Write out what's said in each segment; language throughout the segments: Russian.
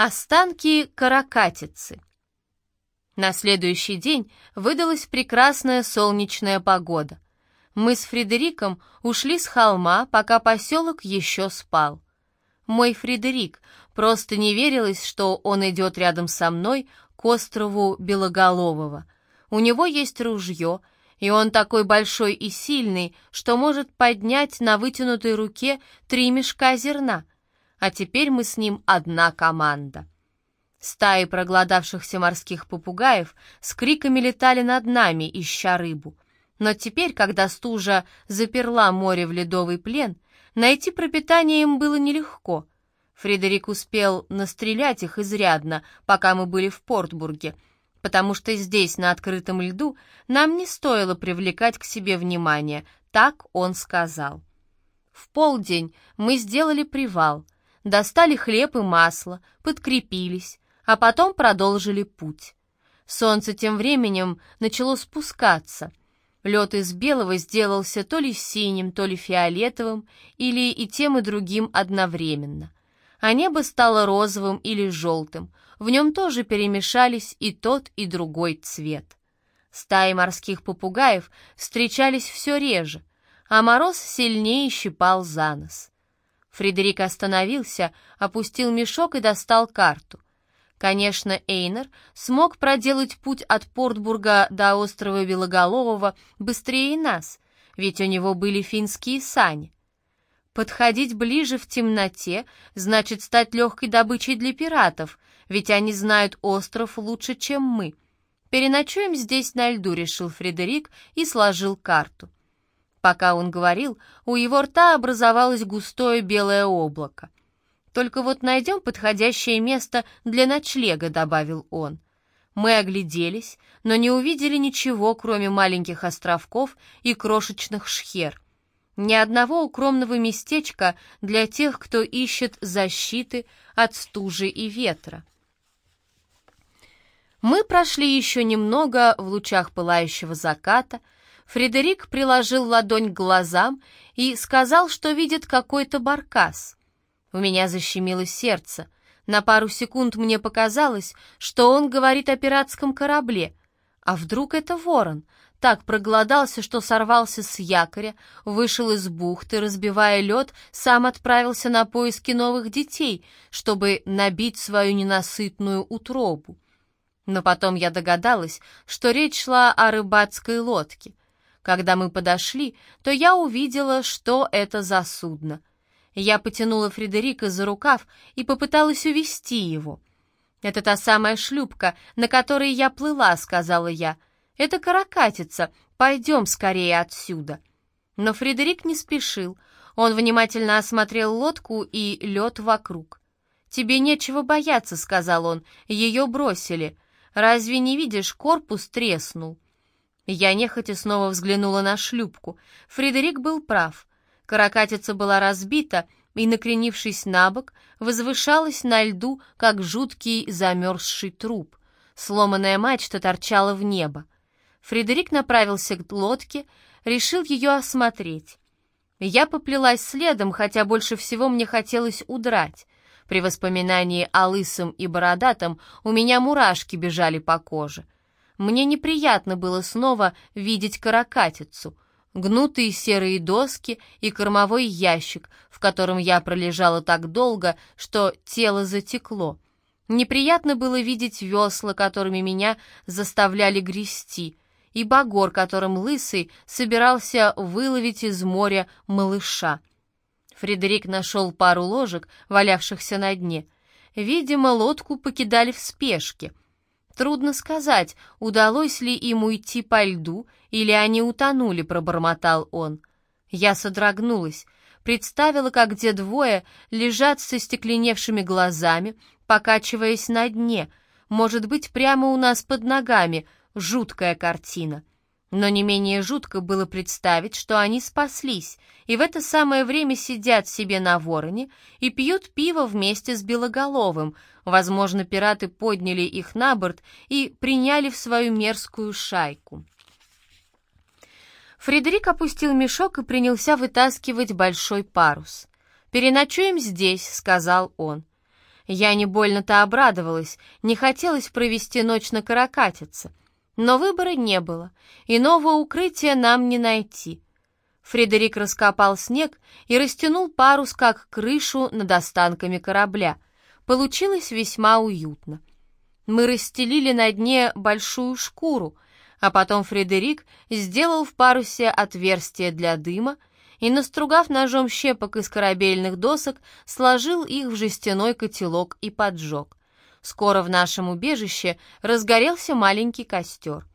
Останки каракатицы. На следующий день выдалась прекрасная солнечная погода. Мы с Фредериком ушли с холма, пока поселок еще спал. Мой Фредерик, просто не верилось, что он идет рядом со мной к острову Белоголового. У него есть ружье, и он такой большой и сильный, что может поднять на вытянутой руке три мешка зерна — а теперь мы с ним одна команда. Стаи проголодавшихся морских попугаев с криками летали над нами, ища рыбу. Но теперь, когда стужа заперла море в ледовый плен, найти пропитание им было нелегко. Фредерик успел настрелять их изрядно, пока мы были в Портбурге, потому что здесь, на открытом льду, нам не стоило привлекать к себе внимание, так он сказал. В полдень мы сделали привал — достали хлеб и масло, подкрепились, а потом продолжили путь. Солнце тем временем начало спускаться. Лед из белого сделался то ли синим, то ли фиолетовым, или и тем, и другим одновременно. А небо стало розовым или желтым, в нем тоже перемешались и тот, и другой цвет. Стаи морских попугаев встречались все реже, а мороз сильнее щипал за нос. Фредерик остановился, опустил мешок и достал карту. Конечно, Эйнер смог проделать путь от Портбурга до острова Белоголового быстрее нас, ведь у него были финские сани. Подходить ближе в темноте значит стать легкой добычей для пиратов, ведь они знают остров лучше, чем мы. Переночуем здесь на льду, решил Фредерик и сложил карту. Пока он говорил, у его рта образовалось густое белое облако. «Только вот найдем подходящее место для ночлега», — добавил он. Мы огляделись, но не увидели ничего, кроме маленьких островков и крошечных шхер. Ни одного укромного местечка для тех, кто ищет защиты от стужи и ветра. Мы прошли еще немного в лучах пылающего заката — Фредерик приложил ладонь к глазам и сказал, что видит какой-то баркас. У меня защемило сердце. На пару секунд мне показалось, что он говорит о пиратском корабле. А вдруг это ворон? Так проголодался, что сорвался с якоря, вышел из бухты, разбивая лед, сам отправился на поиски новых детей, чтобы набить свою ненасытную утробу. Но потом я догадалась, что речь шла о рыбацкой лодке. Когда мы подошли, то я увидела, что это за судно. Я потянула Фредерика за рукав и попыталась увести его. «Это та самая шлюпка, на которой я плыла», — сказала я. «Это каракатица, пойдем скорее отсюда». Но Фредерик не спешил. Он внимательно осмотрел лодку и лед вокруг. «Тебе нечего бояться», — сказал он, — «ее бросили. Разве не видишь, корпус треснул?» Я нехотя снова взглянула на шлюпку. Фредерик был прав. Каракатица была разбита и, накренившись на бок, возвышалась на льду, как жуткий замерзший труп. Сломанная мачта торчала в небо. Фредерик направился к лодке, решил ее осмотреть. Я поплелась следом, хотя больше всего мне хотелось удрать. При воспоминании о лысом и бородатом у меня мурашки бежали по коже — мне неприятно было снова видеть каракатицу, гнутые серые доски и кормовой ящик, в котором я пролежала так долго, что тело затекло. Неприятно было видеть весла, которыми меня заставляли грести, и багор, которым лысый собирался выловить из моря малыша. Фредерик нашел пару ложек, валявшихся на дне. Видимо, лодку покидали в спешке — Трудно сказать, удалось ли им уйти по льду, или они утонули, пробормотал он. Я содрогнулась, представила, как где двое лежат со стекленевшими глазами, покачиваясь на дне, может быть, прямо у нас под ногами, жуткая картина. Но не менее жутко было представить, что они спаслись, и в это самое время сидят себе на вороне и пьют пиво вместе с Белоголовым. Возможно, пираты подняли их на борт и приняли в свою мерзкую шайку. Фредерик опустил мешок и принялся вытаскивать большой парус. «Переночуем здесь», — сказал он. Я не больно-то обрадовалась, не хотелось провести ночь на каракатице. Но выбора не было, иного укрытия нам не найти. Фредерик раскопал снег и растянул парус как крышу над останками корабля. Получилось весьма уютно. Мы расстелили на дне большую шкуру, а потом Фредерик сделал в парусе отверстие для дыма и, настругав ножом щепок из корабельных досок, сложил их в жестяной котелок и поджег. Скоро в нашем убежище разгорелся маленький костер.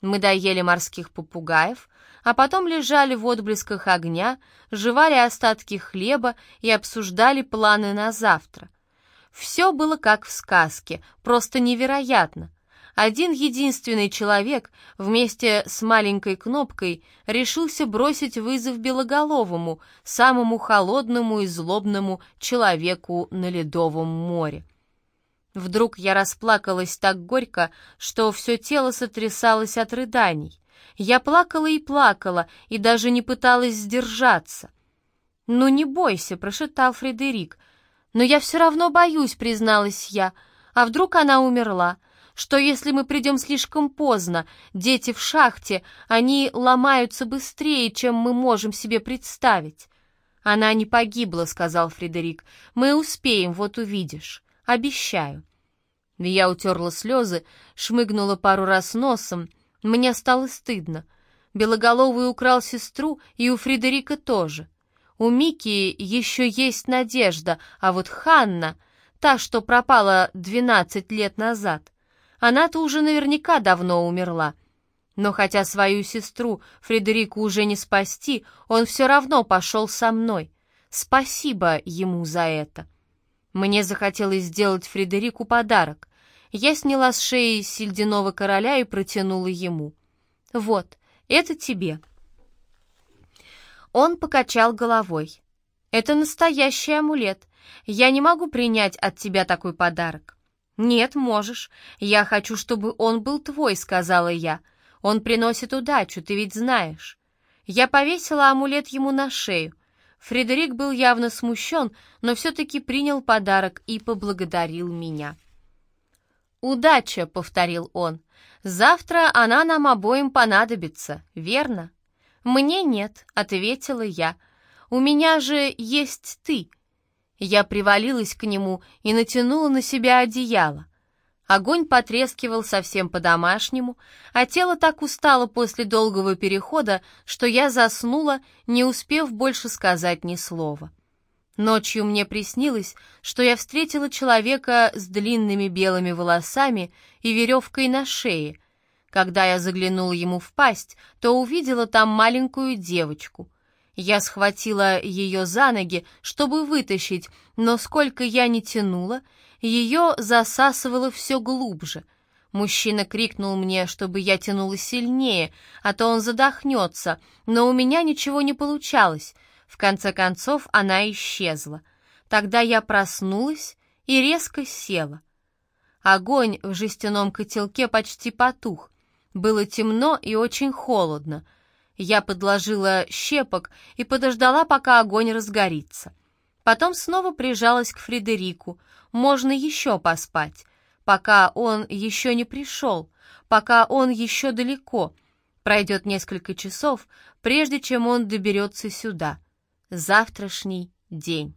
Мы доели морских попугаев, а потом лежали в отблесках огня, жевали остатки хлеба и обсуждали планы на завтра. Все было как в сказке, просто невероятно — один единственный человек вместе с маленькой кнопкой решился бросить вызов Белоголовому, самому холодному и злобному человеку на Ледовом море. Вдруг я расплакалась так горько, что все тело сотрясалось от рыданий. Я плакала и плакала, и даже не пыталась сдержаться. «Ну не бойся», — прошептал Фредерик. «Но я все равно боюсь», — призналась я. «А вдруг она умерла? что если мы придем слишком поздно, дети в шахте, они ломаются быстрее, чем мы можем себе представить. Она не погибла, сказал Фредерик. Мы успеем, вот увидишь. Обещаю. Я утерла слезы, шмыгнула пару раз носом. Мне стало стыдно. Белоголовый украл сестру, и у Фредерика тоже. У Мики еще есть надежда, а вот Ханна, та, что пропала двенадцать лет назад, она-то уже наверняка давно умерла. Но хотя свою сестру Фредерику уже не спасти, он все равно пошел со мной. Спасибо ему за это. Мне захотелось сделать Фредерику подарок. Я сняла с шеи сельдяного короля и протянула ему. «Вот, это тебе». Он покачал головой. «Это настоящий амулет. Я не могу принять от тебя такой подарок». «Нет, можешь. Я хочу, чтобы он был твой», — сказала я. «Он приносит удачу, ты ведь знаешь». Я повесила амулет ему на шею. Фредерик был явно смущен, но все-таки принял подарок и поблагодарил меня. «Удача», — повторил он. «Завтра она нам обоим понадобится, верно?» «Мне нет», — ответила я. «У меня же есть ты». Я привалилась к нему и натянула на себя одеяло. Огонь потрескивал совсем по-домашнему, а тело так устало после долгого перехода, что я заснула, не успев больше сказать ни слова. Ночью мне приснилось, что я встретила человека с длинными белыми волосами и веревкой на шее. Когда я заглянула ему в пасть, то увидела там маленькую девочку. Я схватила ее за ноги, чтобы вытащить, но сколько я не тянула, ее засасывало все глубже. Мужчина крикнул мне, чтобы я тянула сильнее, а то он задохнется, но у меня ничего не получалось. В конце концов она исчезла. Тогда я проснулась и резко села. Огонь в жестяном котелке почти потух. Было темно и очень холодно — я подложила щепок и подождала, пока огонь разгорится. Потом снова прижалась к Фредерику. Можно еще поспать, пока он еще не пришел, пока он еще далеко. Пройдет несколько часов, прежде чем он доберется сюда. Завтрашний день.